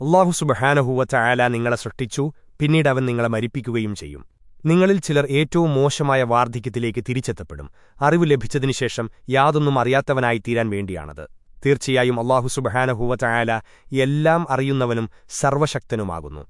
അള്ളാഹു സുബഹാനഹൂവ ചായാല നിങ്ങളെ സൃഷ്ടിച്ചു പിന്നീട് അവൻ നിങ്ങളെ മരിപ്പിക്കുകയും ചെയ്യും. നിങ്ങളിൽ ചിലർ ഏറ്റവും മോശമായ വാർദ്ധക്യത്തിലേക്ക് തിരിച്ചെത്തപ്പെടും. അറിവ് ലഭിച്ചതിനുശേഷം യാതൊന്നും അറിയാത്തവനായി തീരാൻ വേണ്ടിയാണത്. തീർച്ചയായും അള്ളാഹു സുബഹാനഹൂവ ചായാല എല്ലാം അറിയുന്നവനും സർവശക്തനുമാകുന്നു